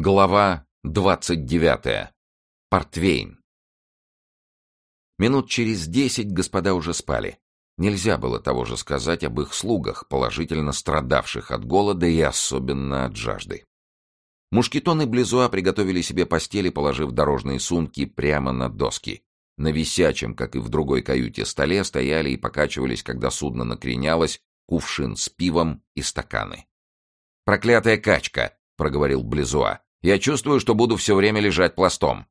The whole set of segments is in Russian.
Глава двадцать девятая. Портвейн. Минут через десять господа уже спали. Нельзя было того же сказать об их слугах, положительно страдавших от голода и особенно от жажды. Мушкетон и Близуа приготовили себе постели, положив дорожные сумки прямо на доски. На висячем, как и в другой каюте, столе стояли и покачивались, когда судно накренялось, кувшин с пивом и стаканы. «Проклятая качка!» — проговорил Близуа. Я чувствую, что буду все время лежать пластом.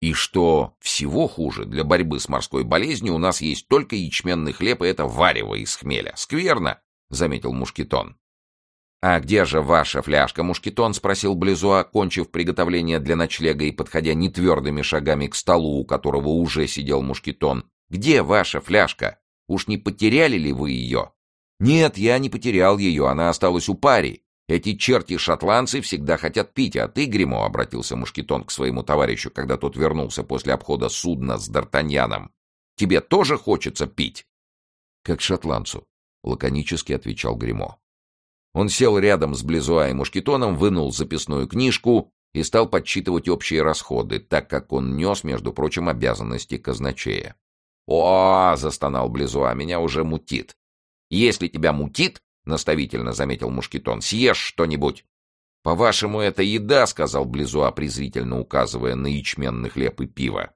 И что всего хуже, для борьбы с морской болезнью у нас есть только ячменный хлеб, и это варево из хмеля. Скверно, — заметил Мушкетон. — А где же ваша фляжка, Мушкетон? — спросил Близуа, кончив приготовление для ночлега и подходя нетвердыми шагами к столу, у которого уже сидел Мушкетон. — Где ваша фляжка? Уж не потеряли ли вы ее? — Нет, я не потерял ее, она осталась у пари. Эти черти-шотландцы всегда хотят пить, а ты, Гримо, — обратился Мушкетон к своему товарищу, когда тот вернулся после обхода судна с Д'Артаньяном, — тебе тоже хочется пить? — Как шотландцу, — лаконически отвечал Гримо. Он сел рядом с Близуа и Мушкетоном, вынул записную книжку и стал подсчитывать общие расходы, так как он нес, между прочим, обязанности казначея. «О, — застонал Близуа, — меня уже мутит. Если тебя мутит, наставительно заметил Мушкетон. Съешь что-нибудь. По-вашему, это еда, сказал Близуа, презрительно указывая на ячменный хлеб и пиво.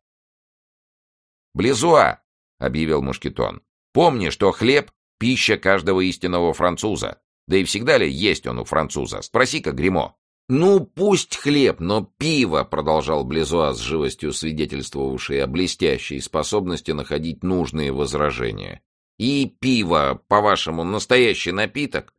Близуа, объявил Мушкетон. Помни, что хлеб — пища каждого истинного француза. Да и всегда ли есть он у француза? Спроси-ка Гримо. «Ну, пусть хлеб, но пиво», — продолжал Близуа с живостью свидетельствовавший о блестящей способности находить нужные возражения. И пиво, по-вашему, настоящий напиток?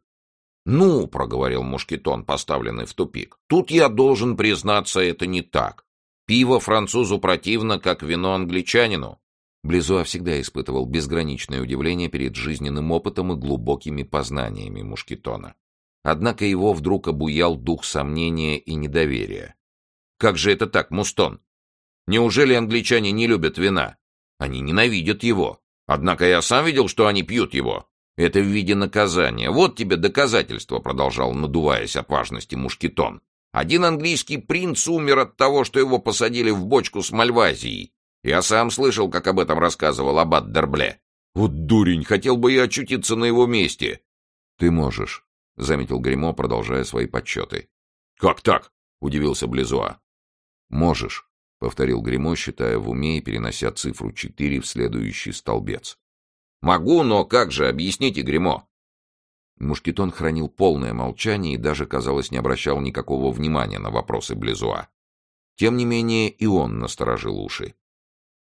Ну, проговорил Мушкетон, поставленный в тупик. Тут я должен признаться, это не так. Пиво французу противно, как вино англичанину. Близуа всегда испытывал безграничное удивление перед жизненным опытом и глубокими познаниями Мушкетона. Однако его вдруг обуял дух сомнения и недоверия. «Как же это так, Мустон? Неужели англичане не любят вина? Они ненавидят его. Однако я сам видел, что они пьют его. Это в виде наказания. Вот тебе доказательство, продолжал, надуваясь от важности Мушкетон. Один английский принц умер от того, что его посадили в бочку с мальвазией. Я сам слышал, как об этом рассказывал аббат Дербле. Вот дурень, хотел бы я очутиться на его месте. Ты можешь, заметил Гримо, продолжая свои подсчеты. Как так? удивился Близуа. Можешь, повторил Гремо, считая в уме и перенося цифру 4 в следующий столбец. Могу, но как же, объясните, Гремо. Мушкетон хранил полное молчание и даже, казалось, не обращал никакого внимания на вопросы Близуа. Тем не менее, и он насторожил уши.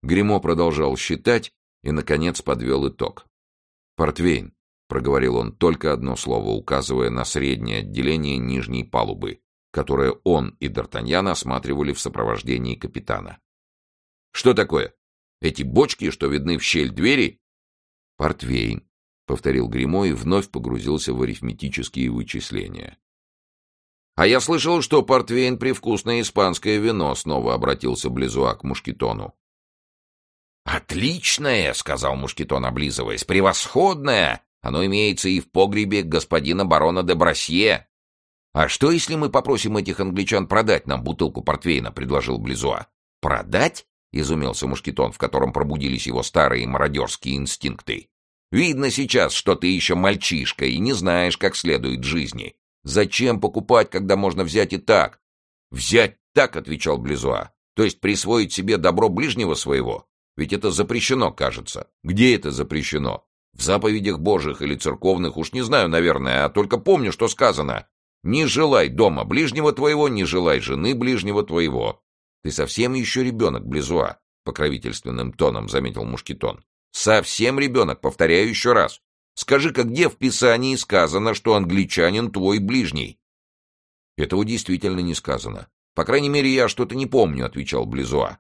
Гремо продолжал считать и, наконец, подвел итог. «Портвейн», — проговорил он только одно слово, указывая на среднее отделение нижней палубы, которое он и Д'Артаньян осматривали в сопровождении капитана. «Что такое? Эти бочки, что видны в щель двери?» «Портвейн», — повторил Гримо и вновь погрузился в арифметические вычисления. «А я слышал, что портвейн — привкусное испанское вино», — снова обратился Близуа к Мушкетону. «Отличное!» — сказал Мушкетон, облизываясь. «Превосходное! Оно имеется и в погребе господина барона де Брасье. «А что, если мы попросим этих англичан продать нам бутылку портвейна?» — предложил Близуа. «Продать?» — изумился Мушкетон, в котором пробудились его старые мародерские инстинкты. «Видно сейчас, что ты еще мальчишка и не знаешь, как следует жизни. Зачем покупать, когда можно взять и так?» «Взять так», — отвечал Близуа. «То есть присвоить себе добро ближнего своего? Ведь это запрещено, кажется. Где это запрещено? В заповедях божьих или церковных, уж не знаю, наверное, а только помню, что сказано. Не желай дома ближнего твоего, не желай жены ближнего твоего. Ты совсем еще ребенок, Близуа, — покровительственным тоном заметил Мушкетон. Совсем ребенок, повторяю еще раз. Скажи-ка, где в Писании сказано, что англичанин твой ближний? Этого действительно не сказано. По крайней мере, я что-то не помню, — отвечал Близуа.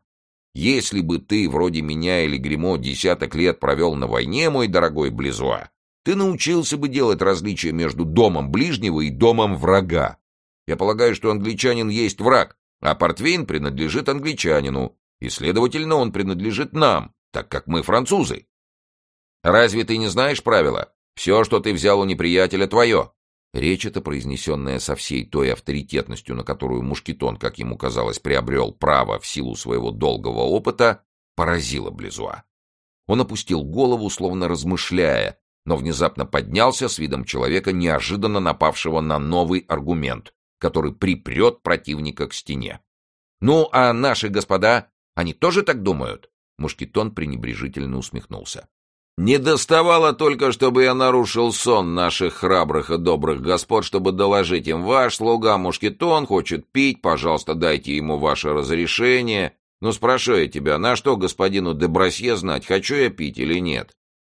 Если бы ты, вроде меня или Гримо, десяток лет провел на войне, мой дорогой Близуа, ты научился бы делать различия между домом ближнего и домом врага. Я полагаю, что англичанин есть враг, а портвейн принадлежит англичанину, и, следовательно, он принадлежит нам, так как мы французы. Разве ты не знаешь правила? Все, что ты взял у неприятеля, твое. Речь эта, произнесенная со всей той авторитетностью, на которую Мушкетон, как ему казалось, приобрел право в силу своего долгого опыта, поразила Близуа. Он опустил голову, словно размышляя, но внезапно поднялся с видом человека, неожиданно напавшего на новый аргумент, который припрет противника к стене. «Ну, а наши господа, они тоже так думают?» Мушкетон пренебрежительно усмехнулся. «Не доставало только, чтобы я нарушил сон наших храбрых и добрых господ, чтобы доложить им, ваш слуга Мушкетон хочет пить, пожалуйста, дайте ему ваше разрешение. Ну, спрашиваю я тебя, на что господину Дебросье знать, хочу я пить или нет?»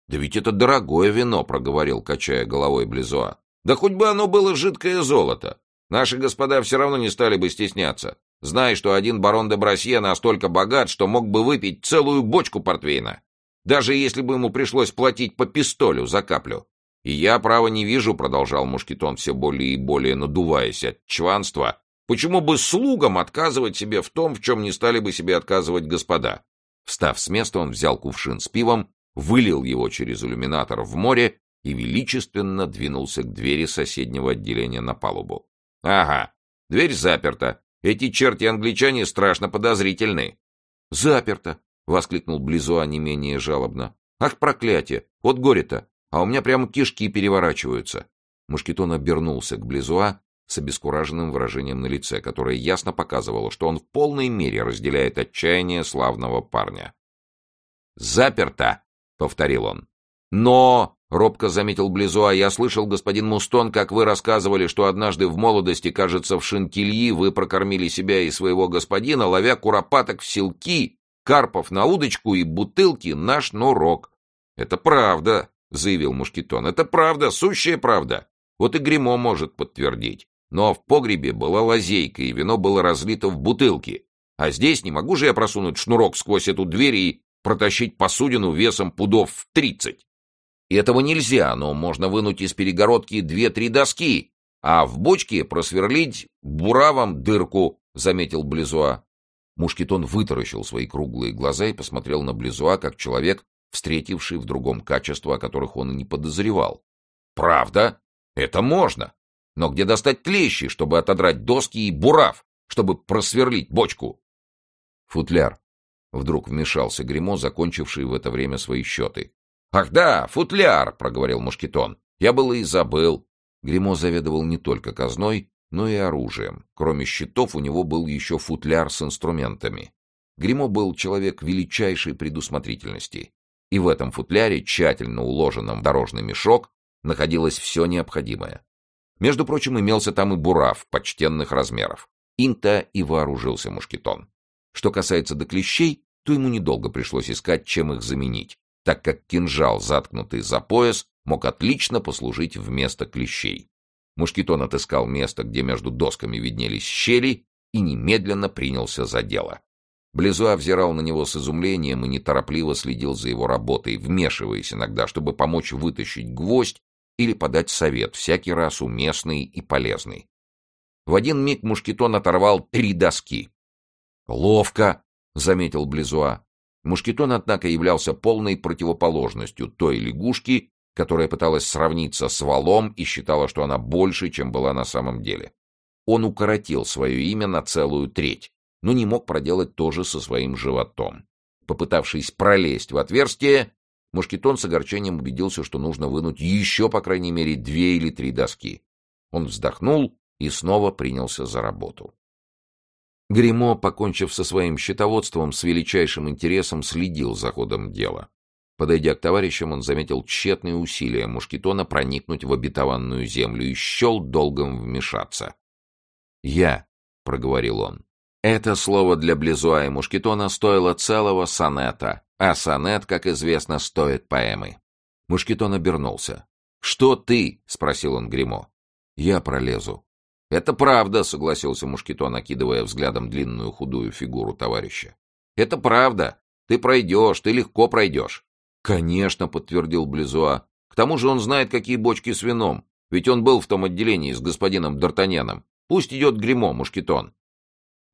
«Да ведь это дорогое вино», — проговорил, качая головой Близуа. «Да хоть бы оно было жидкое золото. Наши господа все равно не стали бы стесняться, зная, что один барон де Брасье настолько богат, что мог бы выпить целую бочку портвейна, даже если бы ему пришлось платить по пистолю за каплю. И я, право, не вижу, — продолжал Мушкетон, все более и более надуваясь от чванства, — почему бы слугам отказывать себе в том, в чем не стали бы себе отказывать господа. Встав с места, он взял кувшин с пивом, вылил его через иллюминатор в море и величественно двинулся к двери соседнего отделения на палубу. Ага, дверь заперта. Эти черти-англичане страшно подозрительны. Заперто, воскликнул Близуа не менее жалобно. Ах, проклятие! Вот горе-то! А у меня прямо кишки переворачиваются. Мушкетон обернулся к Близуа с обескураженным выражением на лице, которое ясно показывало, что он в полной мере разделяет отчаяние славного парня. «Заперто!» — повторил он. «Но — робко заметил Близуа. «Я слышал, господин Мустон, как вы рассказывали, что однажды в молодости, кажется, в Шинкильи вы прокормили себя и своего господина, ловя куропаток в селки, карпов на удочку и бутылки на шнурок». «Это правда», — заявил Мушкетон. «Это правда, сущая правда. Вот и Гримо может подтвердить. Но в погребе была лазейка, и вино было разлито в бутылки. А здесь не могу же я просунуть шнурок сквозь эту дверь и протащить посудину весом пудов в тридцать. И этого нельзя, но можно вынуть из перегородки две-три доски, а в бочке просверлить буравом дырку, — заметил Близуа. Мушкетон вытаращил свои круглые глаза и посмотрел на Близуа, как человек, встретивший в другом качество, о которых он и не подозревал. «Правда? Это можно. Но где достать клещи, чтобы отодрать доски и бурав, чтобы просверлить бочку?» «Футляр», — вдруг вмешался Гремо, закончивший в это время свои счеты. «Ах да, футляр!» — проговорил Мушкетон. «Я было и забыл». Гремо заведовал не только казной, но и оружием. Кроме щитов у него был еще футляр с инструментами. Гремо был человек величайшей предусмотрительности. И в этом футляре, тщательно уложенном в дорожный мешок, находилось все необходимое. Между прочим, имелся там и бурав почтенных размеров. Инта и вооружился мушкетон. Что касается до клещей, то ему недолго пришлось искать, чем их заменить так как кинжал, заткнутый за пояс, мог отлично послужить вместо клещей. Мушкетон отыскал место, где между досками виднелись щели, и немедленно принялся за дело. Близуа взирал на него с изумлением и неторопливо следил за его работой, вмешиваясь иногда, чтобы помочь вытащить гвоздь или подать совет, всякий раз уместный и полезный. В один миг Мушкетон оторвал три доски. «Ловко!» — заметил Близуа. Мушкетон, однако, являлся полной противоположностью той лягушки, которая пыталась сравниться с валом и считала, что она больше, чем была на самом деле. Он укоротил свое имя на целую треть, но не мог проделать то же со своим животом. Попытавшись пролезть в отверстие, Мушкетон с огорчением убедился, что нужно вынуть еще, по крайней мере, две или три доски. Он вздохнул и снова принялся за работу. Гримо, покончив со своим счетоводством, с величайшим интересом следил за ходом дела. Подойдя к товарищам, он заметил тщетные усилия Мушкетона проникнуть в обетованную землю и счел долгом вмешаться. «Я», — проговорил он. Это слово для Близуа и Мушкетона стоило целого сонета, а сонет, как известно, стоит поэмы. Мушкетон обернулся. «Что ты?» — спросил он Гримо. «Я пролезу», «Это правда», — согласился Мушкетон, окидывая взглядом длинную худую фигуру товарища. «Это правда. Ты пройдешь, ты легко пройдешь». «Конечно», — подтвердил Близуа. «К тому же он знает, какие бочки с вином. Ведь он был в том отделении с господином Д'Артаньяном. Пусть идет Гримо, Мушкетон».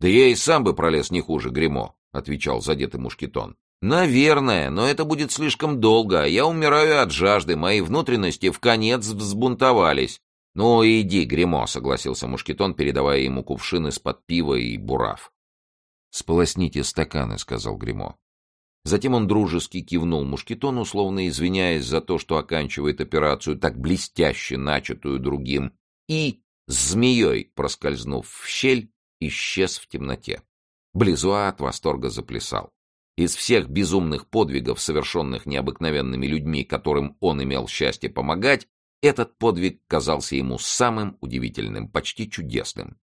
«Да я и сам бы пролез не хуже Гримо», — отвечал задетый Мушкетон. «Наверное, но это будет слишком долго. Я умираю от жажды, мои внутренности в конец взбунтовались. «Ну, иди, гремо согласился Мушкетон, передавая ему кувшин из-под пива и бурав. «Сполосните стаканы», — сказал гремо Затем он дружески кивнул Мушкетону, словно извиняясь за то, что оканчивает операцию, так блестяще начатую другим, и, змеей проскользнув в щель, исчез в темноте. Близуа от восторга заплясал. Из всех безумных подвигов, совершенных необыкновенными людьми, которым он имел счастье помогать, этот подвиг казался ему самым удивительным, почти чудесным.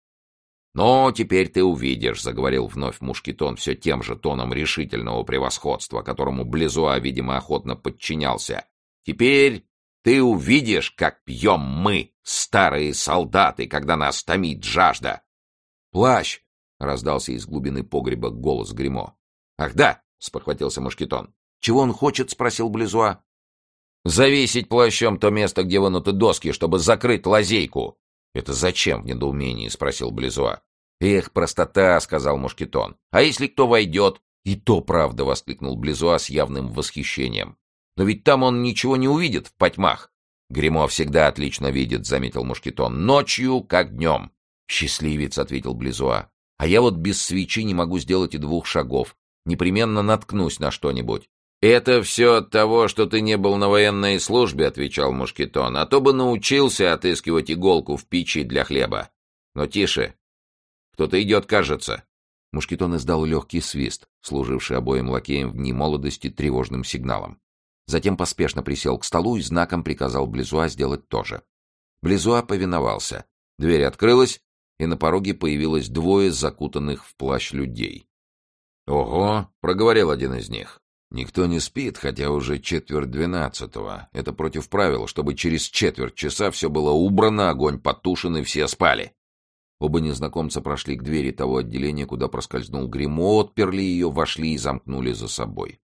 «Но теперь ты увидишь», — заговорил вновь Мушкетон все тем же тоном решительного превосходства, которому Близуа, видимо, охотно подчинялся. «Теперь ты увидишь, как пьем мы, старые солдаты, когда нас томит жажда». «Плащ!» — раздался из глубины погреба голос Гримо. «Ах да!» — спохватился Мушкетон. «Чего он хочет?» — спросил Близуа. Завесить плащом то место, где вынуты доски, чтобы закрыть лазейку. Это зачем в недоумении? спросил Близуа. Эх, простота, сказал Мушкетон. А если кто войдет? И то правда, воскликнул Близуа с явным восхищением. Но ведь там он ничего не увидит в потьмах. Гремо всегда отлично видит, заметил Мушкетон. Ночью, как днем. Счастливец, ответил Близуа. А я вот без свечи не могу сделать и двух шагов. Непременно наткнусь на что-нибудь. «Это все от того, что ты не был на военной службе», — отвечал Мушкетон, «а то бы научился отыскивать иголку в печи для хлеба. Но тише. Кто-то идет, кажется». Мушкетон издал легкий свист, служивший обоим лакеям в дни молодости тревожным сигналом. Затем поспешно присел к столу и знаком приказал Близуа сделать то же. Близуа повиновался. Дверь открылась, и на пороге появилось двое закутанных в плащ людей. «Ого!» — проговорил один из них. Никто не спит, хотя уже четверть двенадцатого. Это против правил, чтобы через четверть часа все было убрано, огонь потушен и все спали. Оба незнакомца прошли к двери того отделения, куда проскользнул гримо, отперли ее, вошли и замкнули за собой.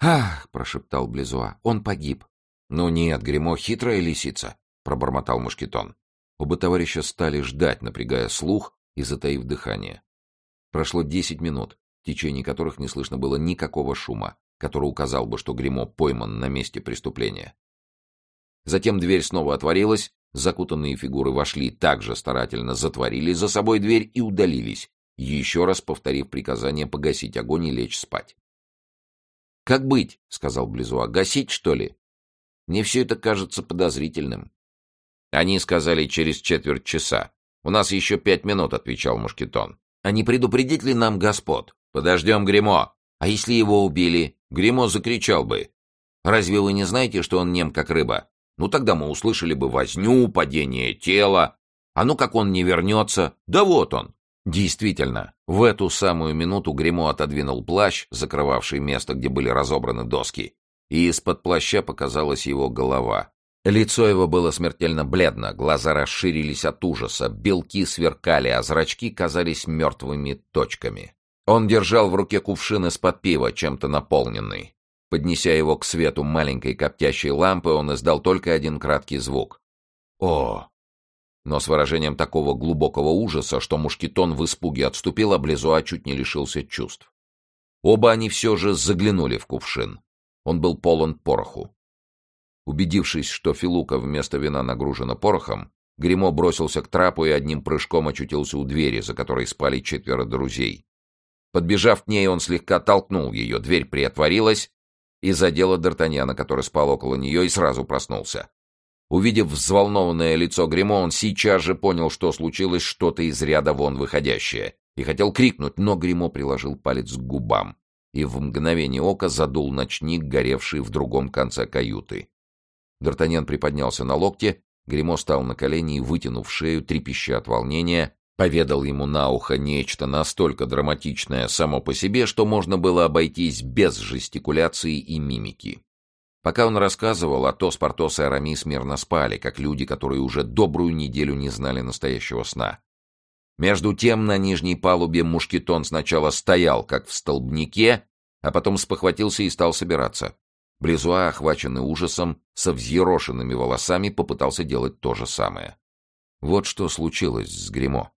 «Ах!» — прошептал Близуа. «Он погиб». «Ну нет, гримо хитрая лисица», — пробормотал Мушкетон. Оба товарища стали ждать, напрягая слух и затаив дыхание. Прошло десять минут течение которых не слышно было никакого шума, который указал бы, что гримо пойман на месте преступления. Затем дверь снова отворилась, закутанные фигуры вошли, также старательно затворили за собой дверь и удалились, еще раз повторив приказание погасить огонь и лечь спать. «Как быть?» — сказал Близуа. «Гасить, что ли?» «Мне все это кажется подозрительным». «Они сказали через четверть часа. У нас еще пять минут», — отвечал Мушкетон. «А не предупредить ли нам господ?» Подождем Гремо. А если его убили? Гремо закричал бы. Разве вы не знаете, что он нем как рыба? Ну тогда мы услышали бы возню, падение тела. А ну как он не вернется? Да вот он. Действительно, в эту самую минуту Гремо отодвинул плащ, закрывавший место, где были разобраны доски, и из-под плаща показалась его голова. Лицо его было смертельно бледно, глаза расширились от ужаса, белки сверкали, а зрачки казались мертвыми точками. Он держал в руке кувшин из-под пива, чем-то наполненный. Поднеся его к свету маленькой коптящей лампы, он издал только один краткий звук. «О!» Но с выражением такого глубокого ужаса, что мушкетон в испуге отступил, а Близуа чуть не лишился чувств. Оба они все же заглянули в кувшин. Он был полон пороху. Убедившись, что Филука вместо вина нагружена порохом, Гремо бросился к трапу и одним прыжком очутился у двери, за которой спали четверо друзей. Подбежав к ней, он слегка толкнул ее, дверь приотворилась и задела Д'Артаньяна, который спал около нее, и сразу проснулся. Увидев взволнованное лицо Гремо, он сейчас же понял, что случилось что-то из ряда вон выходящее, и хотел крикнуть, но Гремо приложил палец к губам и в мгновение ока задул ночник, горевший в другом конце каюты. Д'Артаньян приподнялся на локте, Гремо стал на колени и, вытянув шею, трепеща от волнения, поведал ему на ухо нечто настолько драматичное само по себе, что можно было обойтись без жестикуляции и мимики. Пока он рассказывал, Атос, Портос и Арамис мирно спали, как люди, которые уже добрую неделю не знали настоящего сна. Между тем на нижней палубе мушкетон сначала стоял, как в столбнике, а потом спохватился и стал собираться. Близуа, охваченный ужасом, со взъерошенными волосами, попытался делать то же самое. Вот что случилось с Гремо.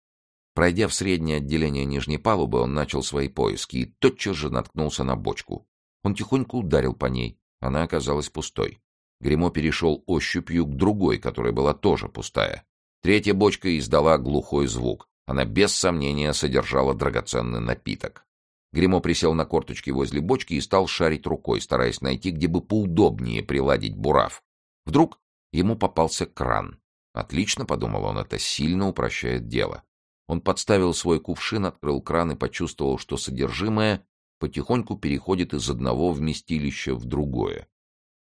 Пройдя в среднее отделение нижней палубы, он начал свои поиски и тотчас же наткнулся на бочку. Он тихонько ударил по ней. Она оказалась пустой. Гремо перешел ощупью к другой, которая была тоже пустая. Третья бочка издала глухой звук. Она без сомнения содержала драгоценный напиток. Гремо присел на корточки возле бочки и стал шарить рукой, стараясь найти, где бы поудобнее приладить бурав. Вдруг ему попался кран. Отлично, подумал он, это сильно упрощает дело. Он подставил свой кувшин, открыл кран и почувствовал, что содержимое потихоньку переходит из одного вместилища в другое.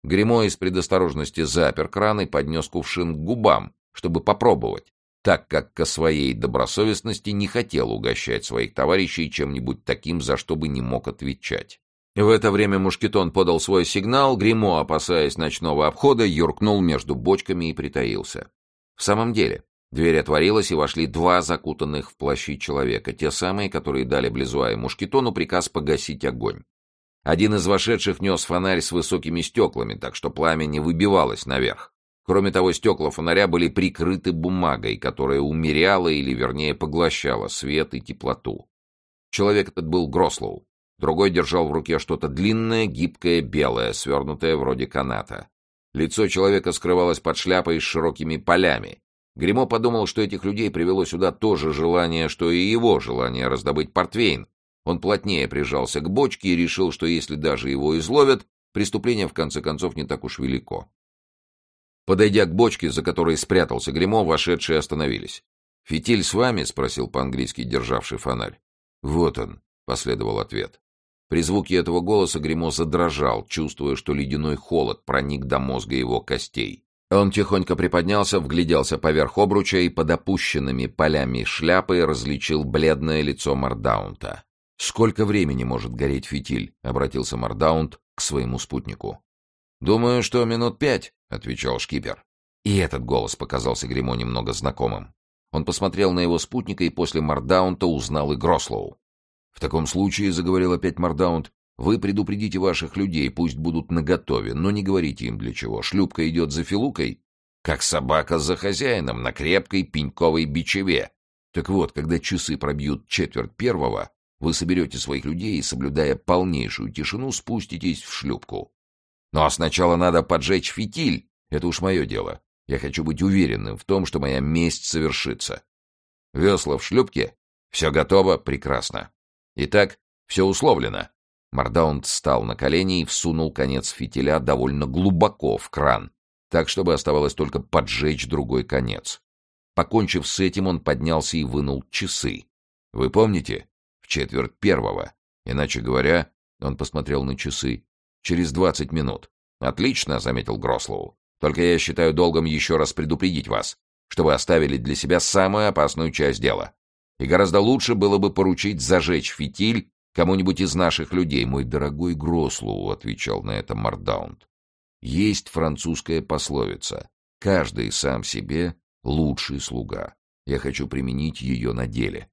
Гремо из предосторожности запер кран и поднес кувшин к губам, чтобы попробовать, так как ко своей добросовестности не хотел угощать своих товарищей чем-нибудь таким, за что бы не мог отвечать. В это время Мушкетон подал свой сигнал, Гремо, опасаясь ночного обхода, юркнул между бочками и притаился. В самом деле, дверь отворилась, и вошли два закутанных в плащи человека, те самые, которые дали Близуа и Мушкетону приказ погасить огонь. Один из вошедших нес фонарь с высокими стеклами, так что пламя не выбивалось наверх. Кроме того, стекла фонаря были прикрыты бумагой, которая умеряла или, вернее, поглощала свет и теплоту. Человек этот был Грослоу. Другой держал в руке что-то длинное, гибкое, белое, свернутое вроде каната. Лицо человека скрывалось под шляпой с широкими полями. Гремо подумал, что этих людей привело сюда то же желание, что и его желание раздобыть портвейн. Он плотнее прижался к бочке и решил, что если даже его изловят, преступление в конце концов не так уж велико. Подойдя к бочке, за которой спрятался Гремо, вошедшие остановились. «Фитиль с вами?» — спросил по-английски державший фонарь. «Вот он», — последовал ответ. При звуке этого голоса Гремо задрожал, чувствуя, что ледяной холод проник до мозга его костей. Он тихонько приподнялся, вгляделся поверх обруча и под опущенными полями шляпы различил бледное лицо Мардаунта. «Сколько времени может гореть фитиль?» — обратился Мардаунт к своему спутнику. «Думаю, что минут пять», — отвечал шкипер. И этот голос показался Гремо немного знакомым. Он посмотрел на его спутника и после Мардаунта узнал и Грослоу. «В таком случае», — заговорил опять Мардаунт, — «вы предупредите ваших людей, пусть будут наготове, но не говорите им для чего. Шлюпка идет за Филукой, как собака за хозяином, на крепкой пеньковой бичеве. Так вот, когда часы пробьют четверть первого, вы соберете своих людей и, соблюдая полнейшую тишину, спуститесь в шлюпку. Ну а сначала надо поджечь фитиль. Это уж мое дело. Я хочу быть уверенным в том, что моя месть совершится. Весла в шлюпке? Все готово? Прекрасно. Итак, все условлено. Мардаунд встал на колени и всунул конец фитиля довольно глубоко в кран, так, чтобы оставалось только поджечь другой конец. Покончив с этим, он поднялся и вынул часы. Вы помните? В четверть первого. Иначе говоря, он посмотрел на часы. Через двадцать минут. Отлично, заметил Грослоу. Только я считаю долгом еще раз предупредить вас, что вы оставили для себя самую опасную часть дела. И гораздо лучше было бы поручить зажечь фитиль кому-нибудь из наших людей, мой дорогой Грослоу, отвечал на это Мардаунд. Есть французская пословица «Каждый сам себе лучший слуга». Я хочу применить ее на деле.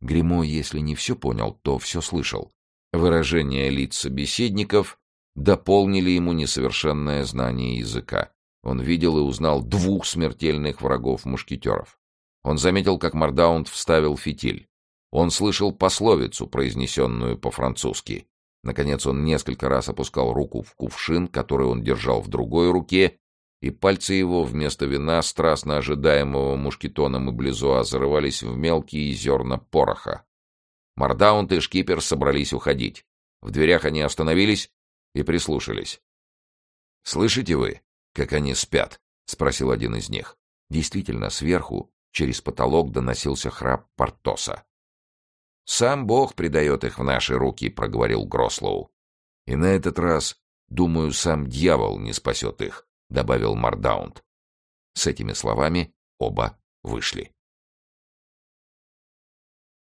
Гремо, если не все понял, то все слышал. Выражения лиц собеседников дополнили ему несовершенное знание языка. Он видел и узнал двух смертельных врагов мушкетеров. Он заметил, как Мардаунд вставил фитиль. Он слышал пословицу, произнесенную по-французски. Наконец он несколько раз опускал руку в кувшин, который он держал в другой руке, и пальцы его вместо вина, страстно ожидаемого мушкетоном и близуа, зарывались в мелкие зерна пороха. Мардаунд и шкипер собрались уходить. В дверях они остановились и прислушались. «Слышите вы, как они спят?» — спросил один из них. Действительно, сверху Через потолок доносился храп Портоса. «Сам Бог предает их в наши руки», — проговорил Грослоу. «И на этот раз, думаю, сам дьявол не спасет их», — добавил Мардаунд. С этими словами оба вышли.